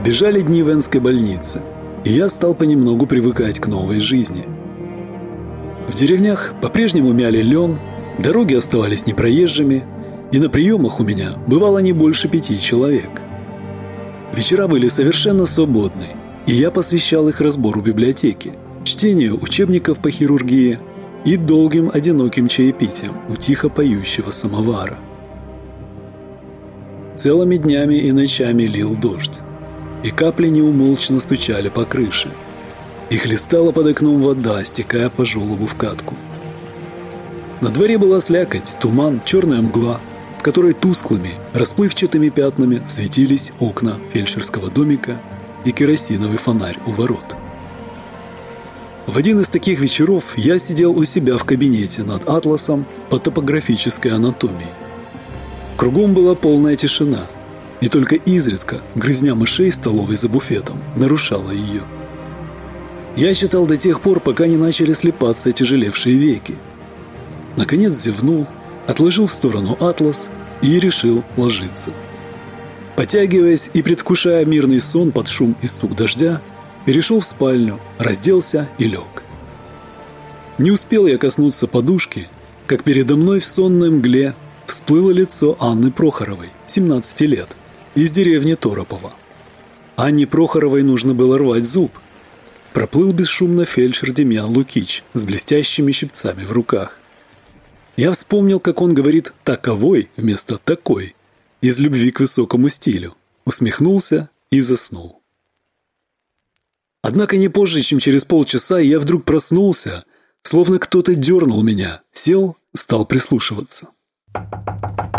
Побежали дни в Энской больнице, и я стал понемногу привыкать к новой жизни. В деревнях по-прежнему мяли лен, дороги оставались непроезжими, и на приемах у меня бывало не больше пяти человек. Вечера были совершенно свободны, и я посвящал их разбору библиотеки, чтению учебников по хирургии и долгим одиноким чаепитием у тихо поющего самовара. Целыми днями и ночами лил дождь, и капли неумолчно стучали по крыше. И хлестала под окном вода, стекая по желобу в катку. На дворе была слякоть, туман, черная мгла, в которой тусклыми, расплывчатыми пятнами светились окна фельдшерского домика и керосиновый фонарь у ворот. В один из таких вечеров я сидел у себя в кабинете над атласом по топографической анатомии. Кругом была полная тишина, и только изредка грызня мышей столовой за буфетом нарушала ее. Я читал до тех пор, пока не начали слепаться тяжелевшие веки. Наконец зевнул, отложил в сторону атлас и решил ложиться. Потягиваясь и предвкушая мирный сон под шум и стук дождя, перешел в спальню, разделся и лег. Не успел я коснуться подушки, как передо мной в сонной мгле всплыло лицо Анны Прохоровой, 17 лет, из деревни Торопова. Анне Прохоровой нужно было рвать зуб. Проплыл бесшумно фельдшер Демьян Лукич с блестящими щипцами в руках. Я вспомнил, как он говорит «таковой» вместо «такой» из любви к высокому стилю, усмехнулся и заснул. Однако не позже, чем через полчаса, я вдруг проснулся, словно кто-то дернул меня, сел, стал прислушиваться.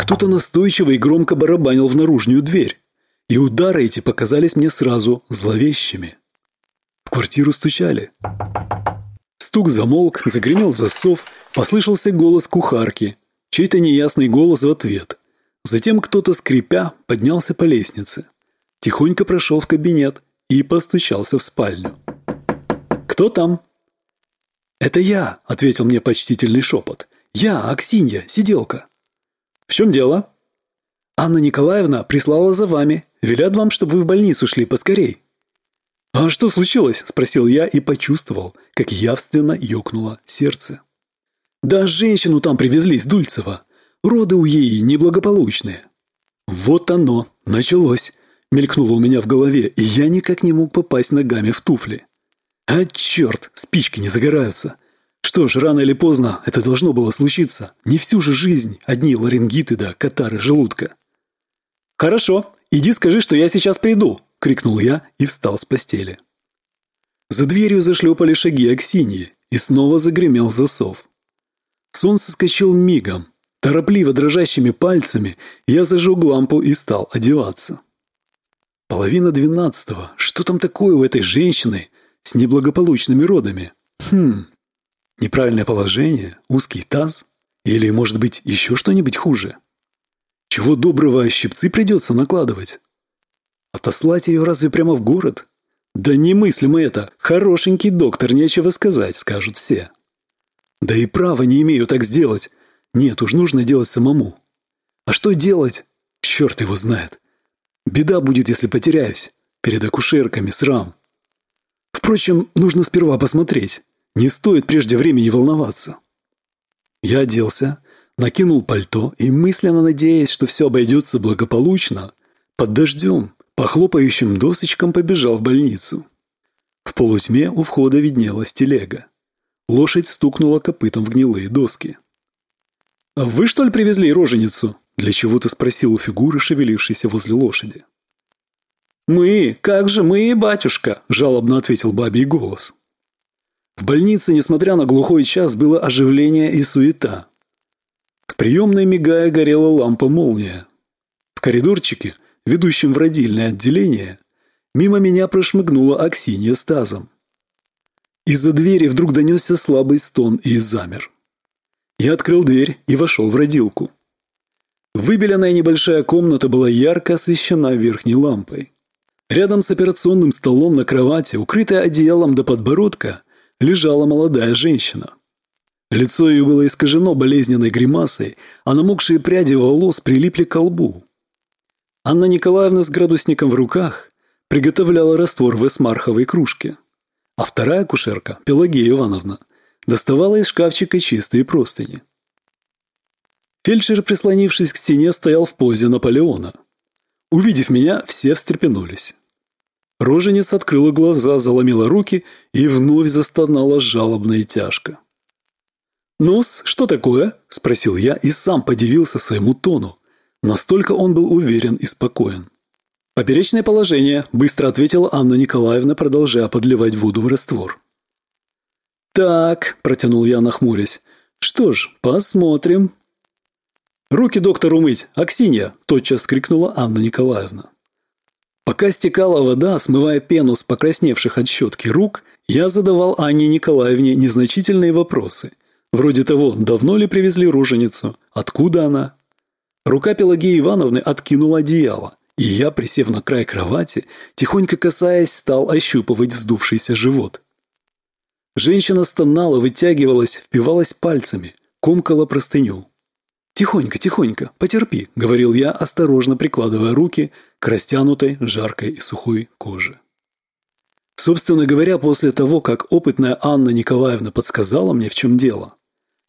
Кто-то настойчиво и громко барабанил в наружную дверь, и удары эти показались мне сразу зловещими. В квартиру стучали. Стук замолк, загремел засов, послышался голос кухарки, чей-то неясный голос в ответ. Затем кто-то, скрипя, поднялся по лестнице. Тихонько прошел в кабинет и постучался в спальню. «Кто там?» «Это я», — ответил мне почтительный шепот. «Я, Аксинья, сиделка». «В чем дело?» «Анна Николаевна прислала за вами. Велят вам, чтобы вы в больницу шли поскорей». «А что случилось?» – спросил я и почувствовал, как явственно ёкнуло сердце. «Да женщину там привезли из Дульцева. Роды у ей неблагополучные». «Вот оно, началось», – мелькнуло у меня в голове, и я никак не мог попасть ногами в туфли. «А черт, спички не загораются. Что ж, рано или поздно это должно было случиться. Не всю же жизнь одни ларингиты да катары желудка». «Хорошо, иди скажи, что я сейчас приду», – крикнул я и встал с постели. За дверью зашлепали шаги Аксиньи, и снова загремел засов. Сон соскочил мигом. Торопливо дрожащими пальцами я зажег лампу и стал одеваться. Половина двенадцатого. Что там такое у этой женщины с неблагополучными родами? Хм, неправильное положение, узкий таз? Или, может быть, еще что-нибудь хуже? Чего доброго, щипцы придется накладывать? Отослать ее разве прямо в город? Да немыслимо это. Хорошенький доктор, нечего сказать, скажут все. Да и права не имею так сделать. Нет, уж нужно делать самому. А что делать? Черт его знает. Беда будет, если потеряюсь. Перед акушерками срам. Впрочем, нужно сперва посмотреть. Не стоит прежде времени волноваться. Я оделся, накинул пальто и, мысленно надеясь, что все обойдется благополучно, под дождем, по хлопающим досочкам побежал в больницу. В полутьме у входа виднелась телега. Лошадь стукнула копытом в гнилые доски. «А вы, что ли, привезли роженицу?» Для чего-то спросил у фигуры, шевелившейся возле лошади. «Мы? Как же мы, батюшка?» – жалобно ответил бабий голос. В больнице, несмотря на глухой час, было оживление и суета. В приемной, мигая, горела лампа-молния. В коридорчике ведущим в родильное отделение, мимо меня прошмыгнула Аксинья с тазом. Из-за двери вдруг донесся слабый стон и замер. Я открыл дверь и вошел в родилку. Выбеленная небольшая комната была ярко освещена верхней лампой. Рядом с операционным столом на кровати, укрытая одеялом до подбородка, лежала молодая женщина. Лицо ее было искажено болезненной гримасой, а намокшие пряди волос прилипли к лбу. Анна Николаевна с градусником в руках приготовляла раствор в эсмарховой кружке. А вторая кушерка, Пелагея Ивановна, доставала из шкафчика чистые простыни. Фельдшер, прислонившись к стене, стоял в позе Наполеона. Увидев меня, все встрепенулись. Роженец открыла глаза, заломила руки и вновь застонала жалобно и тяжко. «Ну-с, что такое?» – спросил я и сам подивился своему тону. Настолько он был уверен и спокоен. «Поперечное положение», – быстро ответила Анна Николаевна, продолжая подливать воду в раствор. «Так», – протянул я, нахмурясь. «Что ж, посмотрим». «Руки доктору мыть, Аксинья!» – тотчас крикнула Анна Николаевна. Пока стекала вода, смывая пену с покрасневших от щетки рук, я задавал Анне Николаевне незначительные вопросы. Вроде того, давно ли привезли руженицу, откуда она. Рука Пелагеи Ивановны откинула одеяло, и я, присев на край кровати, тихонько касаясь, стал ощупывать вздувшийся живот. Женщина стонала, вытягивалась, впивалась пальцами, комкала простыню. «Тихонько, тихонько, потерпи», — говорил я, осторожно прикладывая руки к растянутой, жаркой и сухой коже. Собственно говоря, после того, как опытная Анна Николаевна подсказала мне, в чем дело,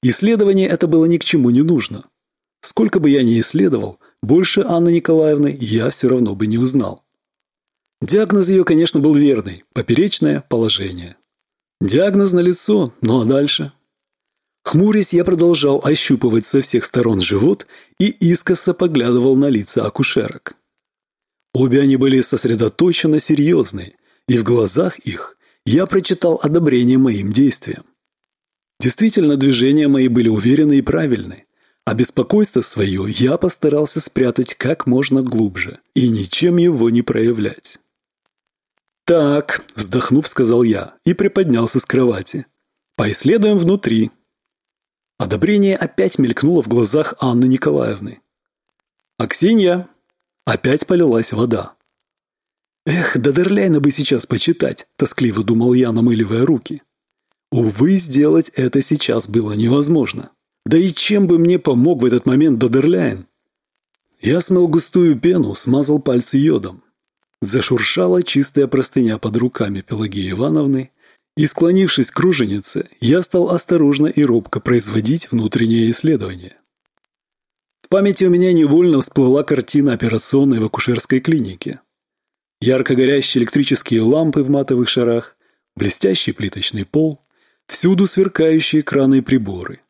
исследование это было ни к чему не нужно. Сколько бы я ни исследовал, больше Анны Николаевны я все равно бы не узнал. Диагноз ее, конечно, был верный – поперечное положение. Диагноз налицо, ну а дальше? Хмурясь, я продолжал ощупывать со всех сторон живот и искоса поглядывал на лица акушерок. Обе они были сосредоточенно серьезные, и в глазах их я прочитал одобрение моим действиям. Действительно, движения мои были уверены и правильны, а беспокойство свое я постарался спрятать как можно глубже и ничем его не проявлять. «Так», – вздохнув, сказал я и приподнялся с кровати. «Поисследуем внутри, Одобрение опять мелькнуло в глазах Анны Николаевны. «Аксинья!» Опять полилась вода. «Эх, да Дерляйна бы сейчас почитать», – тоскливо думал я, намыливая руки. Увы, сделать это сейчас было невозможно. Да и чем бы мне помог в этот момент Додерляйн? Я смыл густую пену, смазал пальцы йодом. Зашуршала чистая простыня под руками Пелагеи Ивановны, и, склонившись к круженице, я стал осторожно и робко производить внутреннее исследование. В памяти у меня невольно всплыла картина операционной в акушерской клинике. Ярко горящие электрические лампы в матовых шарах, блестящий плиточный пол, всюду сверкающие краны и приборы.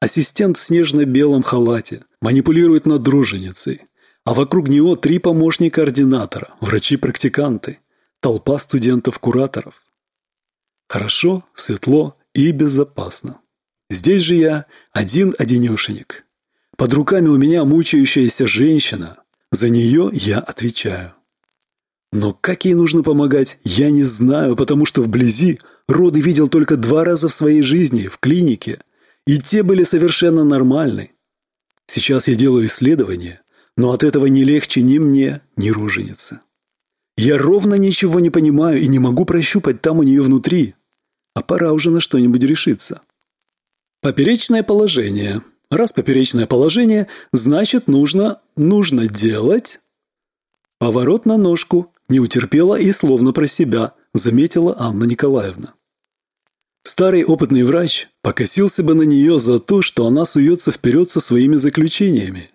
Ассистент в снежно-белом халате манипулирует над друженицей, а вокруг него три помощника-ординатора, врачи-практиканты, толпа студентов-кураторов. Хорошо, светло и безопасно. Здесь же я один-одинешенек. Под руками у меня мучающаяся женщина. За нее я отвечаю. Но как ей нужно помогать, я не знаю, потому что вблизи роды видел только два раза в своей жизни, в клинике. И те были совершенно нормальны. Сейчас я делаю исследование, но от этого не легче ни мне, ни роженице. Я ровно ничего не понимаю и не могу прощупать там у нее внутри. А пора уже на что-нибудь решиться. Поперечное положение. Раз поперечное положение, значит нужно, нужно делать... Поворот на ножку. Не утерпела и словно про себя, заметила Анна Николаевна. Старый опытный врач покосился бы на нее за то, что она суется вперед со своими заключениями.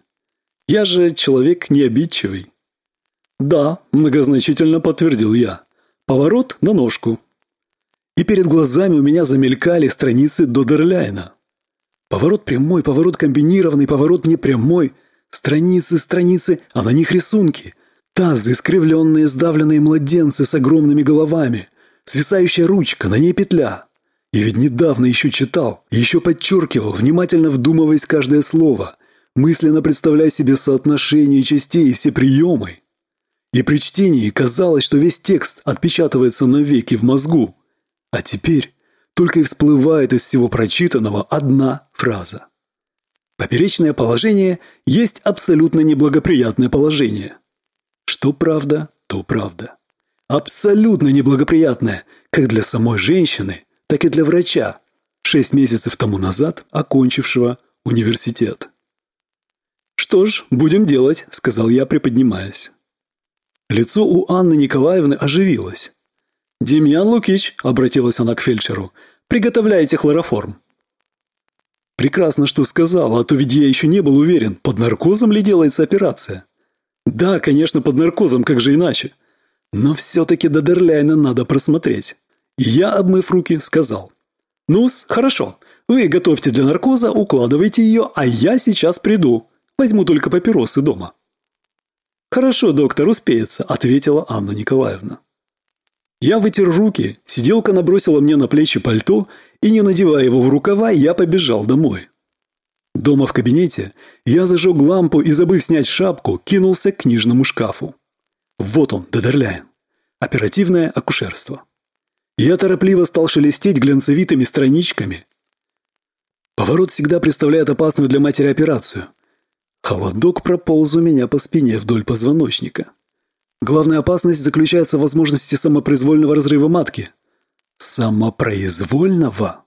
Я же человек необидчивый. «Да», – многозначительно подтвердил я. «Поворот на ножку». И перед глазами у меня замелькали страницы Додерляйна. Поворот прямой, поворот комбинированный, поворот непрямой. Страницы, страницы, а на них рисунки. Тазы, искривленные, сдавленные младенцы с огромными головами. Свисающая ручка, на ней петля. И ведь недавно еще читал, еще подчеркивал, внимательно вдумываясь каждое слово, мысленно представляя себе соотношение частей и все приемы. И при чтении казалось, что весь текст отпечатывается навеки в мозгу. А теперь только и всплывает из всего прочитанного одна фраза. Поперечное положение есть абсолютно неблагоприятное положение. Что правда, то правда. Абсолютно неблагоприятное как для самой женщины, так и для врача, шесть месяцев тому назад окончившего университет. «Что ж, будем делать», – сказал я, приподнимаясь. Лицо у Анны Николаевны оживилось. «Демьян Лукич», — обратилась она к фельдшеру, — «приготовляйте хлороформ». Прекрасно, что сказал, а то ведь я еще не был уверен, под наркозом ли делается операция. Да, конечно, под наркозом, как же иначе. Но все-таки до Дерляйна надо просмотреть. я, обмыв руки, сказал. «Ну-с, хорошо. Вы готовьте для наркоза, укладывайте ее, а я сейчас приду. Возьму только папиросы дома». «Хорошо, доктор, успеется», – ответила Анна Николаевна. Я вытер руки, сиделка набросила мне на плечи пальто, и, не надевая его в рукава, я побежал домой. Дома в кабинете я зажег лампу и, забыв снять шапку, кинулся к книжному шкафу. Вот он, Дедерляйн. Оперативное акушерство. Я торопливо стал шелестеть глянцевитыми страничками. Поворот всегда представляет опасную для матери операцию. Холодок прополз у меня по спине вдоль позвоночника. Главная опасность заключается в возможности самопроизвольного разрыва матки. Самопроизвольного?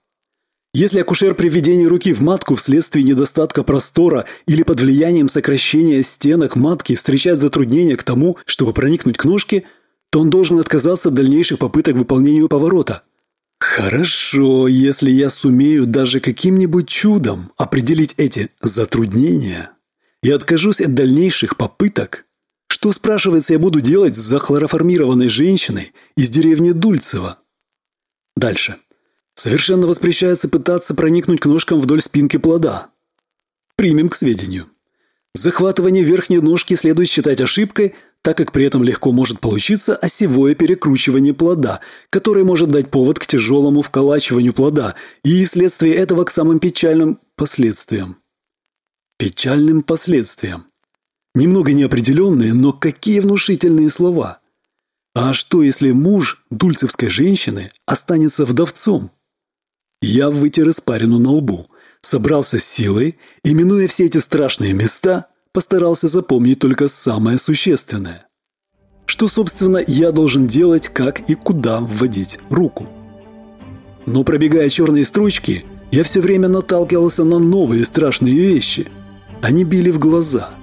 Если акушер при введении руки в матку вследствие недостатка простора или под влиянием сокращения стенок матки встречает затруднение к тому, чтобы проникнуть к ножке, то он должен отказаться от дальнейших попыток выполнения поворота. Хорошо, если я сумею даже каким-нибудь чудом определить эти затруднения и откажусь от дальнейших попыток, что, спрашивается, я буду делать с захлороформированной женщиной из деревни Дульцево? Дальше. Совершенно воспрещается пытаться проникнуть к ножкам вдоль спинки плода. Примем к сведению. Захватывание верхней ножки следует считать ошибкой, так как при этом легко может получиться осевое перекручивание плода, которое может дать повод к тяжелому вколачиванию плода и вследствие этого к самым печальным последствиям. Печальным последствиям. Немного неопределенные, но какие внушительные слова. А что, если муж дульцевской женщины останется вдовцом? Я вытер испарину на лбу, собрался с силой и, минуя все эти страшные места, постарался запомнить только самое существенное. Что, собственно, я должен делать, как и куда вводить руку. Но пробегая черные строчки, я все время наталкивался на новые страшные вещи. Они били в глаза.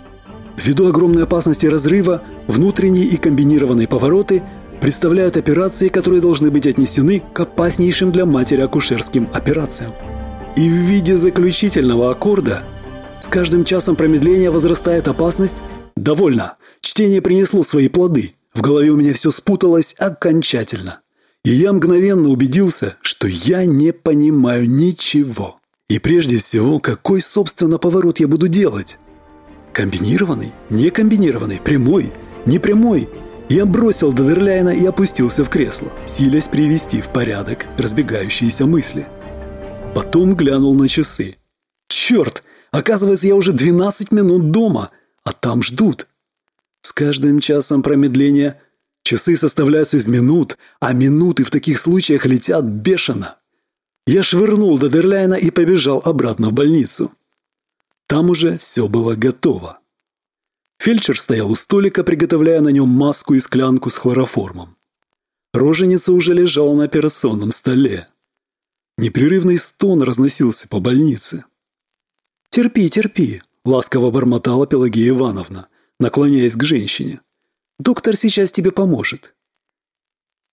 Ввиду огромной опасности разрыва, внутренние и комбинированные повороты – представляют операции, которые должны быть отнесены к опаснейшим для матери акушерским операциям. И в виде заключительного аккорда с каждым часом промедления возрастает опасность «Довольно! Чтение принесло свои плоды. В голове у меня все спуталось окончательно. И я мгновенно убедился, что я не понимаю ничего. И прежде всего, какой, собственно, поворот я буду делать? Комбинированный? Не комбинированный? Прямой? Не прямой? Я бросил Дедерляйна и опустился в кресло, силясь привести в порядок разбегающиеся мысли. Потом глянул на часы. «Черт! Оказывается, я уже 12 минут дома, а там ждут!» С каждым часом промедления часы составляются из минут, а минуты в таких случаях летят бешено. Я швырнул Дедерляйна и побежал обратно в больницу. Там уже все было готово. Фельдшер стоял у столика, приготовляя на нем маску и склянку с хлороформом. Роженица уже лежала на операционном столе. Непрерывный стон разносился по больнице. «Терпи, терпи», – ласково бормотала Пелагея Ивановна, наклоняясь к женщине. «Доктор сейчас тебе поможет».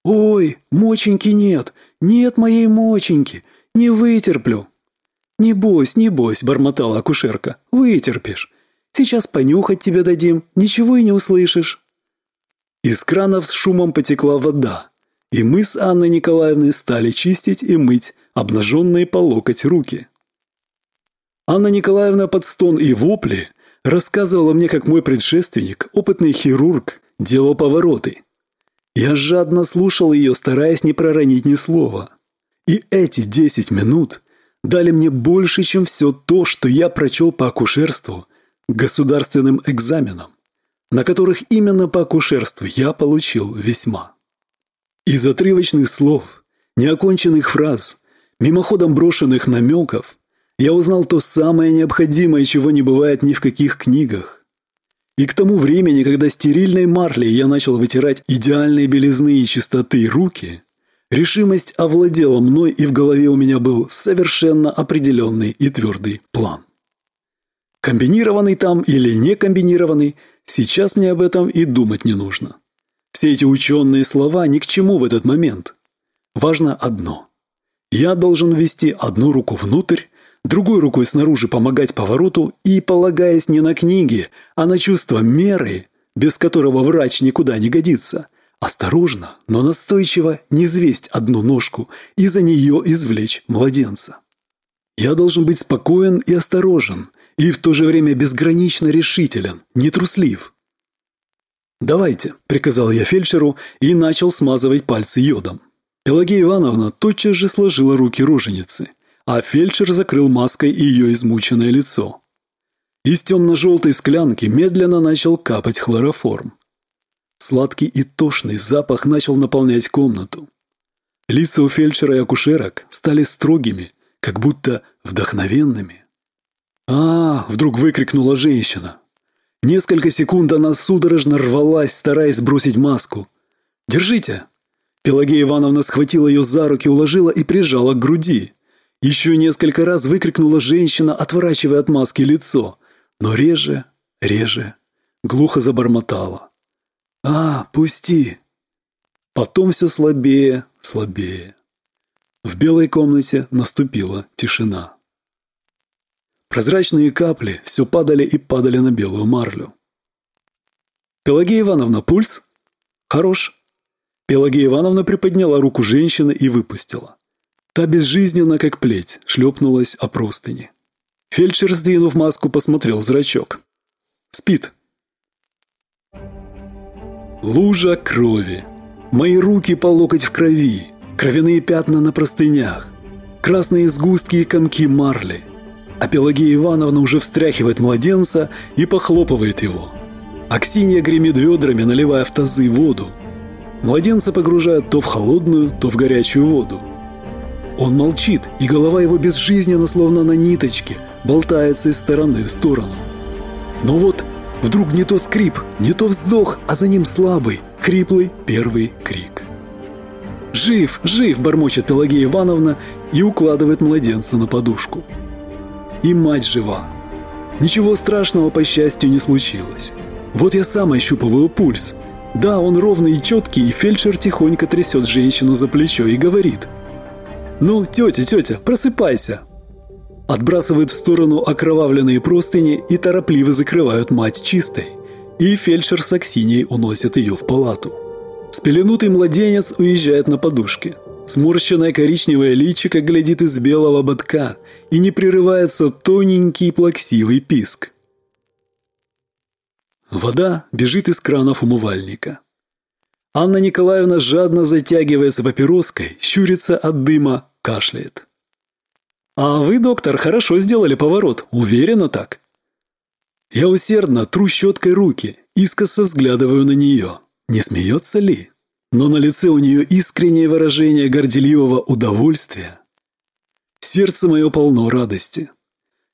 «Ой, моченьки нет, нет моей моченьки, не вытерплю». «Не бойся, не бойся», – бормотала акушерка, – «вытерпишь. Сейчас понюхать тебе дадим, ничего и не услышишь». Из кранов с шумом потекла вода, и мы с Анной Николаевной стали чистить и мыть обнаженные по локоть руки. Анна Николаевна под стон и вопли рассказывала мне, как мой предшественник, опытный хирург, делал повороты. Я жадно слушал ее, стараясь не проронить ни слова. И эти десять минут дали мне больше, чем все то, что я прочел по акушерству государственным экзаменам, на которых именно по акушерству я получил весьма. Из отрывочных слов, неоконченных фраз, мимоходом брошенных намеков, я узнал то самое необходимое, чего не бывает ни в каких книгах. И к тому времени, когда стерильной марлей я начал вытирать идеальной белизны и чистоты руки, решимость овладела мной, и в голове у меня был совершенно определенный и твердый план. Комбинированный там или не комбинированный, сейчас мне об этом и думать не нужно. Все эти ученые слова ни к чему в этот момент. Важно одно. Я должен ввести одну руку внутрь, другой рукой снаружи помогать повороту и, полагаясь не на книги, а на чувство меры, без которого врач никуда не годится, осторожно, но настойчиво не звесть одну ножку и за нее извлечь младенца. Я должен быть спокоен и осторожен, и в то же время безгранично решителен, не труслив. «Давайте», – приказал я фельдшеру и начал смазывать пальцы йодом. Пелагея Ивановна тотчас же сложила руки роженицы, а фельдшер закрыл маской ее измученное лицо. Из темно-желтой склянки медленно начал капать хлороформ. Сладкий и тошный запах начал наполнять комнату. Лица у фельдшера и акушерок стали строгими, как будто вдохновенными. «А!» – вдруг выкрикнула женщина. Несколько секунд она судорожно рвалась, стараясь сбросить маску. «Держите!» Пелагея Ивановна схватила ее за руки, уложила и прижала к груди. Еще несколько раз выкрикнула женщина, отворачивая от маски лицо. Но реже, реже, глухо забормотала. «А, пусти!» Потом все слабее, слабее. В белой комнате наступила тишина. Прозрачные капли все падали и падали на белую марлю. «Пелагея Ивановна, пульс?» «Хорош». Пелагея Ивановна приподняла руку женщины и выпустила. Та безжизненно, как плеть, шлепнулась о простыни. Фельдшер, сдвинув маску, посмотрел зрачок. «Спит». Лужа крови. Мои руки по локоть в крови. Кровяные пятна на простынях. Красные сгустки и комки марли. А Пелагея Ивановна уже встряхивает младенца и похлопывает его. Аксинья гремит ведрами, наливая в тазы воду. Младенца погружают то в холодную, то в горячую воду. Он молчит, и голова его безжизненно, словно на ниточке, болтается из стороны в сторону. Но вот Вдруг не то скрип, не то вздох, а за ним слабый, хриплый первый крик. «Жив, жив!» – бормочет Пелагея Ивановна и укладывает младенца на подушку. И мать жива. Ничего страшного, по счастью, не случилось. Вот я сам ощупываю пульс. Да, он ровный и четкий, и фельдшер тихонько трясет женщину за плечо и говорит. «Ну, тетя, тетя, просыпайся!» Отбрасывают в сторону окровавленные простыни и торопливо закрывают мать чистой. И фельдшер с Аксиньей уносит ее в палату. Спеленутый младенец уезжает на подушке. Сморщенное коричневое личико глядит из белого ободка, и не прерывается тоненький плаксивый писк. Вода бежит из кранов умывальника. Анна Николаевна жадно затягивается папироской, щурится от дыма, кашляет. «А вы, доктор, хорошо сделали поворот. Уверенно так». Я усердно тру щеткой руки, искоса взглядываю на нее. Не смеется ли? Но на лице у нее искреннее выражение горделивого удовольствия. Сердце мое полно радости.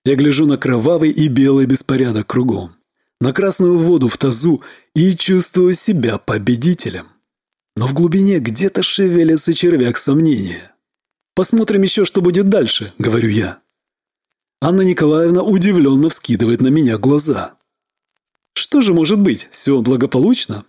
Я гляжу на кровавый и белый беспорядок кругом, на красную воду в тазу и чувствую себя победителем. Но в глубине где-то шевелится червяк сомнения. Посмотрим еще, что будет дальше», — говорю я. Анна Николаевна удивленно вскидывает на меня глаза. «Что же может быть? Все благополучно?»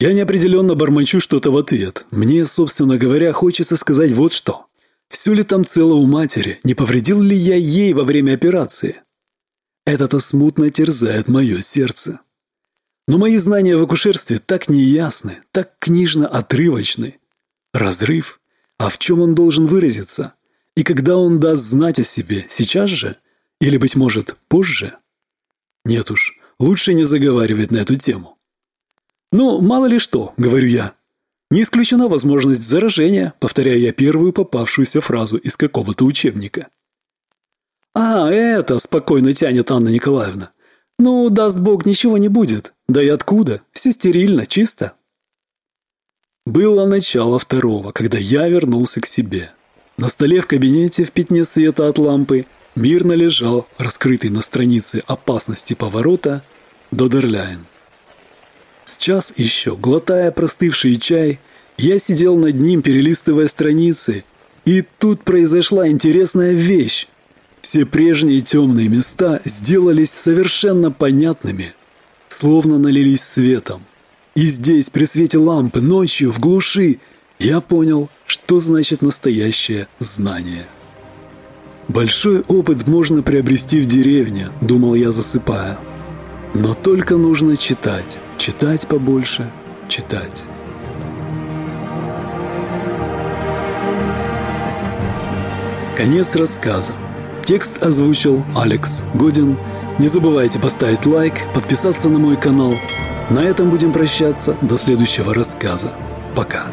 Я неопределенно бормочу что-то в ответ. Мне, собственно говоря, хочется сказать вот что. Все ли там цело у матери? Не повредил ли я ей во время операции? Это-то смутно терзает мое сердце. Но мои знания в акушерстве так неясны, так книжно отрывочны. Разрыв а в чем он должен выразиться? И когда он даст знать о себе? Сейчас же? Или, быть может, позже? Нет уж, лучше не заговаривать на эту тему. «Ну, мало ли что», — говорю я. «Не исключена возможность заражения», — повторяю я первую попавшуюся фразу из какого-то учебника. «А, это!» – спокойно тянет Анна Николаевна. «Ну, даст Бог, ничего не будет. Да и откуда? Все стерильно, чисто». Было начало второго, когда я вернулся к себе. На столе в кабинете в пятне света от лампы мирно лежал, раскрытый на странице опасности поворота, Додерляйн. Сейчас еще, глотая простывший чай, я сидел над ним, перелистывая страницы, и тут произошла интересная вещь. Все прежние темные места сделались совершенно понятными, словно налились светом. И здесь, при свете лампы, ночью, в глуши, я понял, что значит настоящее знание. Большой опыт можно приобрести в деревне, думал я, засыпая. Но только нужно читать, читать побольше, читать. Конец рассказа. Текст озвучил Алекс Годин. Не забывайте поставить лайк, подписаться на мой канал. На этом будем прощаться до следующего рассказа. Пока.